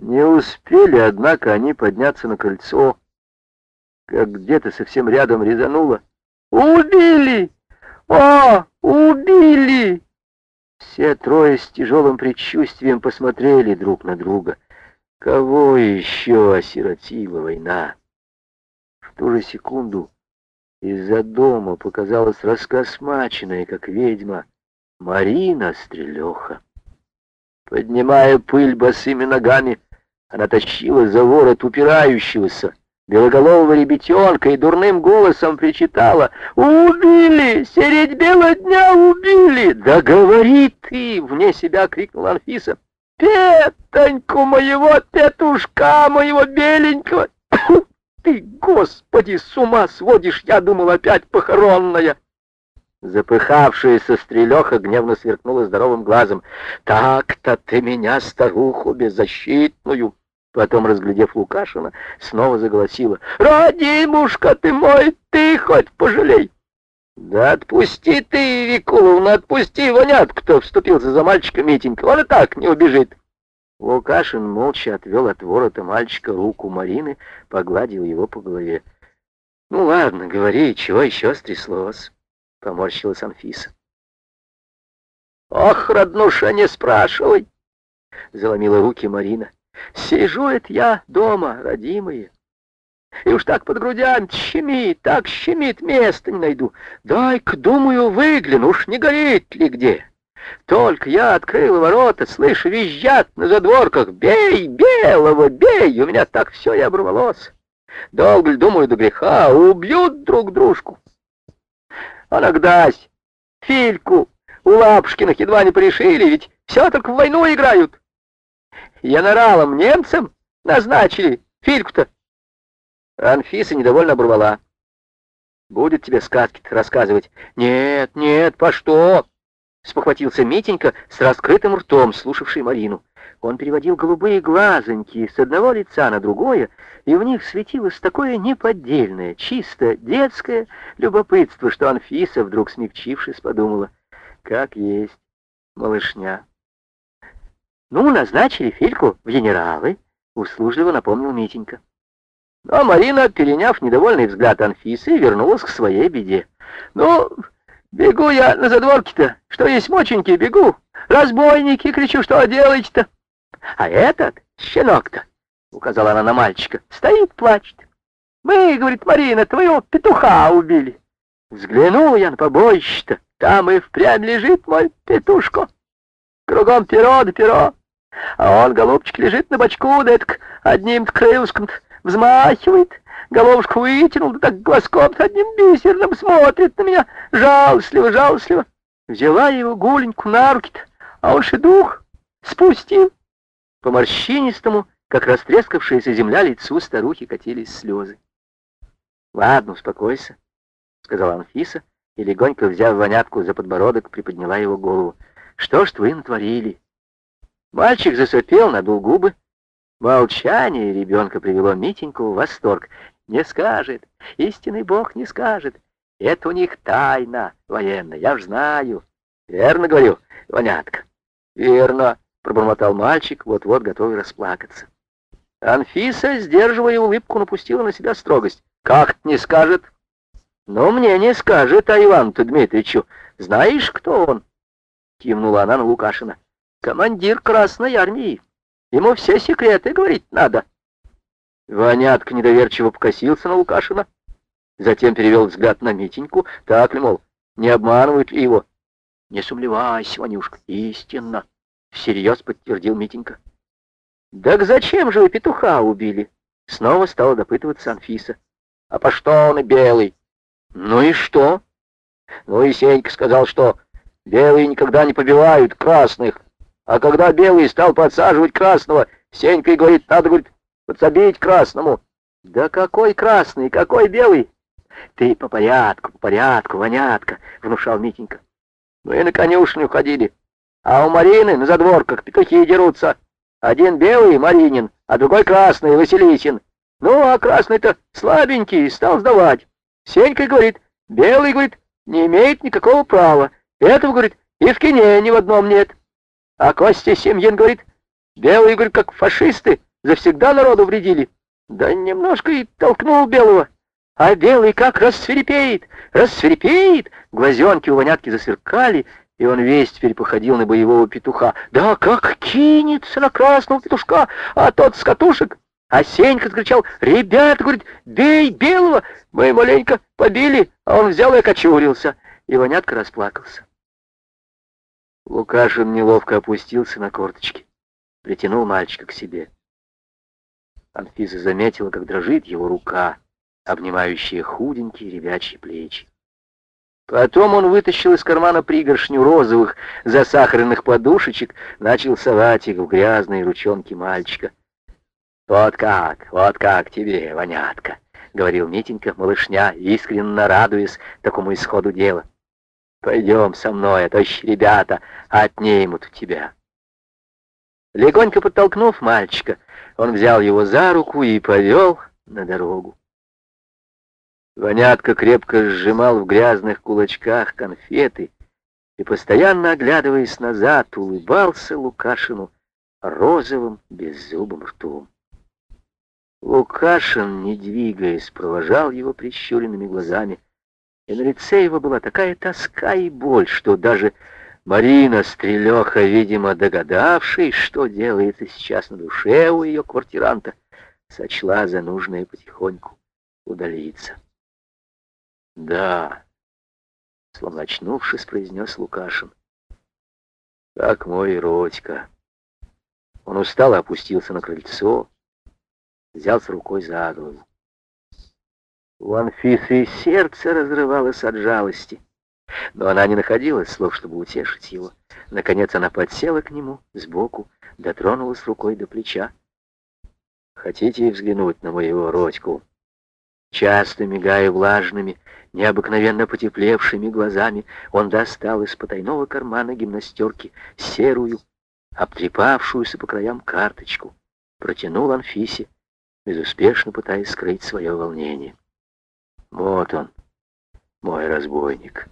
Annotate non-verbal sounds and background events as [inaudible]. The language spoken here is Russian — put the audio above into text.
Не успели, однако, они подняться на крыльцо, как где-то совсем рядом резануло. «Убили! О, убили!» Все трое с тяжелым предчувствием посмотрели друг на друга. Кого еще осиротила война? В ту же секунду из-за дома показалась раскосмаченная, как ведьма, Марина Стрелеха. Поднимая пыль босыми ногами, она тащила за ворот упирающегося, белоголового ребятенка и дурным голосом причитала «Убили! Середь бела дня убили!» «Да говори ты!» — вне себя крикнула Анфиса. «Петоньку моего, петушка моего беленького!» [coughs] «Ты, господи, с ума сводишь! Я думал, опять похоронная!» Запыхавшаяся стрелеха гневно сверкнула здоровым глазом. «Так-то ты меня, старуху беззащитную!» Потом, разглядев Лукашина, снова заголосила. «Родимушка ты мой, ты хоть пожалей!» «Да отпусти ты, Викуловна, отпусти, вонят, кто вступился за мальчика Митенька, он и так не убежит!» Лукашин молча отвел от ворота мальчика руку Марины, погладил его по голове. «Ну ладно, говори, чего еще стряслось?» — поморщилась Анфиса. «Ох, роднуша, не спрашивай!» — заломила руки Марина. «Сижу это я дома, родимые, и уж так под грудями щемит, так щемит, места не найду. Дай-ка, думаю, выгляну, уж не горит ли где. Только я открыла ворота, слышу, визжат на задворках. Бей, белого, бей! У меня так все и оборвалось. Долго ли, думаю, до греха, убьют друг дружку. А нагдась, Фильку у Лапушкиных едва не порешили, ведь все только в войну играют. Генералом немцам назначили Фильку-то. Анфиса недовольно оборвала. Будет тебе сказки рассказывать. Нет, нет, по что? Спохватился Митенька с раскрытым ртом, слушавший Марину. Он переводил голубые глазоньки с одного лица на другое, и в них светилось такое неподдельное, чисто детское любопытство, что Анфиса, вдруг смягчившись, подумала, как есть малышня. «Ну, назначили Фильку в генералы», — услужливо напомнил Митенька. Но Марина, переняв недовольный взгляд Анфисы, вернулась к своей беде. «Ну, бегу я на задворке-то, что есть моченьки, бегу. Разбойники, кричу, что делаете-то?» А этот, щенок-то, — указала она на мальчика, — стоит, плачет. Мы, — говорит Марина, — твоего петуха убили. Взглянул я на побоище-то, там и впрямь лежит мой петушко. Кругом перо да перо. А он, голубчик, лежит на бочку, да это одним крылышком взмахивает, головушку вытянул, да так глазком одним бисерным смотрит на меня, жалостливо, жалостливо. Взяла его гуленьку на руки-то, а он же дух спустил. По морщинистому, как растрескавшаяся земля, лицу старухи катились слезы. «Ладно, успокойся», — сказала Анфиса, и, легонько взяв вонятку за подбородок, приподняла его голову. «Что ж вы натворили?» Мальчик засопел, надул губы. Молчание ребенка привело Митеньку в восторг. «Не скажет, истинный бог не скажет. Это у них тайна военная, я ж знаю. Верно говорю, вонятка?» «Верно», — пробормотал мальчик, вот-вот готовый расплакаться. Анфиса, сдерживая улыбку, напустила на себя строгость. «Как не скажет?» «Ну, мне не скажет, а Ивану-то Дмитричу. Знаешь, кто он?» Кивнула она на Лукашина. «Командир Красной Армии. Ему все секреты говорить надо». Ванятка недоверчиво покосился на Лукашина. Затем перевел взгляд на Митеньку. Так ли, мол, не обманывают ли его? «Не сомневайся, Ванюшка, истинно». Всерьез подтвердил Митенька. «Так зачем же вы петуха убили?» Снова стала допытываться Анфиса. «А по что он и белый?» «Ну и что?» «Ну и Сенька сказал, что белые никогда не побивают красных. А когда белый стал подсаживать красного, Сенька и говорит, надо, говорит, подсобить красному». «Да какой красный, какой белый?» «Ты по порядку, по порядку, вонятка», — внушал Митенька. «Ну и на конюшню ходили. А у Марины на задворках петухи дерутся. Один белый Маринин, а другой красный Василисин. Ну, а красный-то слабенький, стал сдавать. Сенька говорит, белый, говорит, не имеет никакого права. Этого, говорит, и в кине ни в одном нет. А Костя Семьин говорит, белые, говорит, как фашисты, завсегда народу вредили. Да немножко и толкнул белого. А белый как рассверепеет, рассверепеет. Глазенки у вонятки засверкали, и он весь теперь походил на боевого петуха. Да как кинется на красного петушка, а тот с катушек. А Сенька закричал, «Ребята, — говорит, — бей белого!» Мы маленько побили, а он взял и окочурился. И вонятка расплакался. Лукашин неловко опустился на корточки, притянул мальчика к себе. Анфиса заметила, как дрожит его рука, обнимающая худенькие ребячьи плечи. Потом он вытащил из кармана пригоршню розовых засахаренных подушечек, начал совать их в грязные ручонки мальчика. «Вот как, вот как тебе, вонятка!» — говорил Митенька, малышня, искренне радуясь такому исходу дела. «Пойдем со мной, а то еще ребята отнимут у тебя». Легонько подтолкнув мальчика, он взял его за руку и повел на дорогу. Вонятка крепко сжимал в грязных кулачках конфеты и, постоянно оглядываясь назад, улыбался Лукашину розовым беззубым ртом. Лукашин, не двигаясь, провожал его прищуренными глазами, и на лице его была такая тоска и боль, что даже Марина Стрелеха, видимо, догадавшись, что делается сейчас на душе у ее квартиранта, сочла за нужное потихоньку удалиться. «Да», — словно очнувшись, произнес Лукашин. «Как мой Родька». Он устало опустился на крыльцо, взялся рукой за голову. У Анфисы сердце разрывалось от жалости, но она не находила слов, чтобы утешить его. Наконец она подсела к нему сбоку, дотронулась рукой до плеча. «Хотите взглянуть на моего Родьку?» Часто мигая влажными, необыкновенно потеплевшими глазами, он достал из потайного кармана гимнастерки серую, обтрепавшуюся по краям карточку, протянул Анфисе, безуспешно пытаясь скрыть свое волнение. Вот он, мой разбойник.